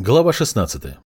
Глава 16.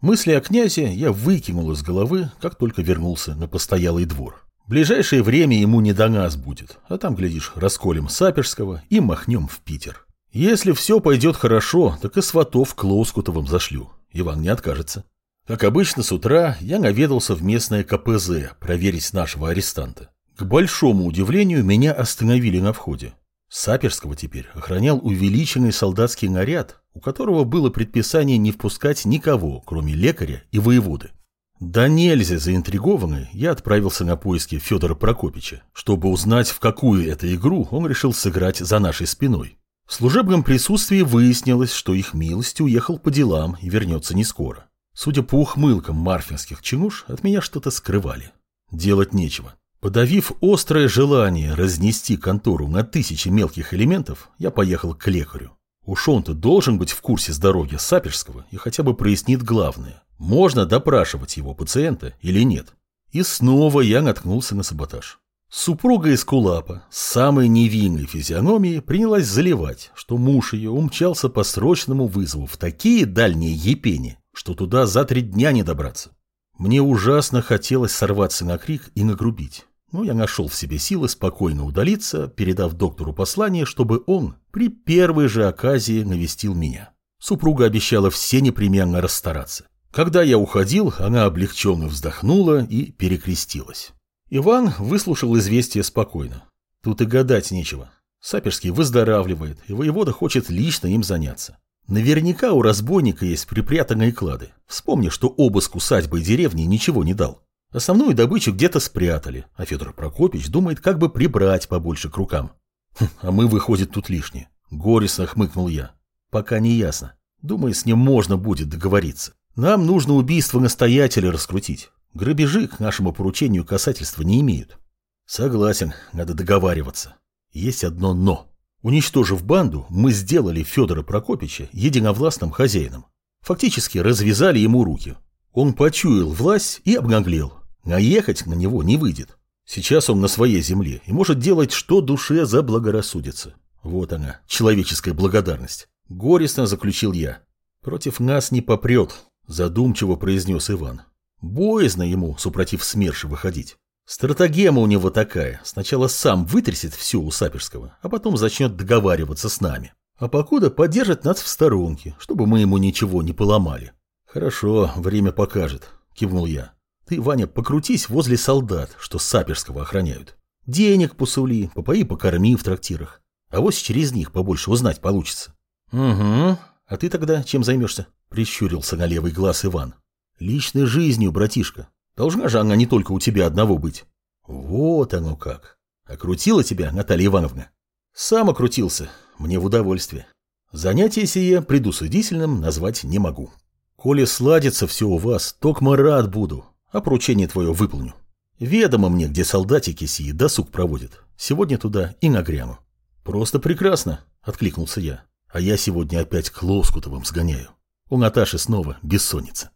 Мысли о князе я выкинул из головы, как только вернулся на постоялый двор. Ближайшее время ему не до нас будет, а там, глядишь, расколем Саперского и махнем в Питер. Если все пойдет хорошо, так и сватов к Лоскутовым зашлю. Иван не откажется. Как обычно, с утра я наведался в местное КПЗ проверить нашего арестанта. К большому удивлению, меня остановили на входе. Саперского теперь охранял увеличенный солдатский наряд, у которого было предписание не впускать никого, кроме лекаря и воеводы. Да нельзя заинтригованный, я отправился на поиски Федора Прокопича, чтобы узнать, в какую это игру он решил сыграть за нашей спиной. В служебном присутствии выяснилось, что их милость уехал по делам и вернется не скоро. Судя по ухмылкам марфинских чинуш, от меня что-то скрывали. Делать нечего. Подавив острое желание разнести контору на тысячи мелких элементов, я поехал к лекарю. Уж он-то должен быть в курсе здоровья Саперского и хотя бы прояснит главное. Можно допрашивать его пациента или нет. И снова я наткнулся на саботаж. Супруга из Кулапа с самой невинной физиономией принялась заливать, что муж ее умчался по срочному вызову в такие дальние епени, что туда за три дня не добраться. Мне ужасно хотелось сорваться на крик и нагрубить. Но я нашел в себе силы спокойно удалиться, передав доктору послание, чтобы он при первой же оказии навестил меня. Супруга обещала все непременно расстараться. Когда я уходил, она облегченно вздохнула и перекрестилась. Иван выслушал известие спокойно. Тут и гадать нечего. Саперский выздоравливает, и воевода хочет лично им заняться. Наверняка у разбойника есть припрятанные клады. Вспомни, что обыск усадьбы и деревни ничего не дал. Основную добычу где-то спрятали, а Федор Прокопич думает, как бы прибрать побольше к рукам. Хм, а мы, выходит, тут лишние. Горестно хмыкнул я. Пока не ясно. Думаю, с ним можно будет договориться. Нам нужно убийство настоятеля раскрутить. Грабежи к нашему поручению касательства не имеют. Согласен, надо договариваться. Есть одно «но». Уничтожив банду, мы сделали Федора Прокопича единовластным хозяином. Фактически развязали ему руки. Он почуял власть и обнаглел. Наехать на него не выйдет. Сейчас он на своей земле и может делать, что душе заблагорассудится. Вот она, человеческая благодарность. Горестно заключил я. Против нас не попрет, задумчиво произнес Иван. Боязно ему, супротив СМЕРШа, выходить. Стратегема у него такая. Сначала сам вытрясет все у Саперского, а потом начнет договариваться с нами. А покуда поддержит нас в сторонке, чтобы мы ему ничего не поломали. Хорошо, время покажет, кивнул я. Ты, Ваня, покрутись возле солдат, что Саперского охраняют. Денег посули, попои покорми в трактирах. А вот через них побольше узнать получится. Угу. А ты тогда чем займешься? Прищурился на левый глаз Иван. Личной жизнью, братишка. Должна же она не только у тебя одного быть. Вот оно как. Окрутила тебя Наталья Ивановна? Сам окрутился. Мне в удовольствие. Занятие сие предусудительным назвать не могу. Коли сладится все у вас, токмо рад буду а поручение твое выполню. Ведомо мне, где солдатики сии досуг проводят. Сегодня туда и нагряну. Просто прекрасно, откликнулся я. А я сегодня опять к Лоскутовым сгоняю. У Наташи снова бессонница.